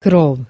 кров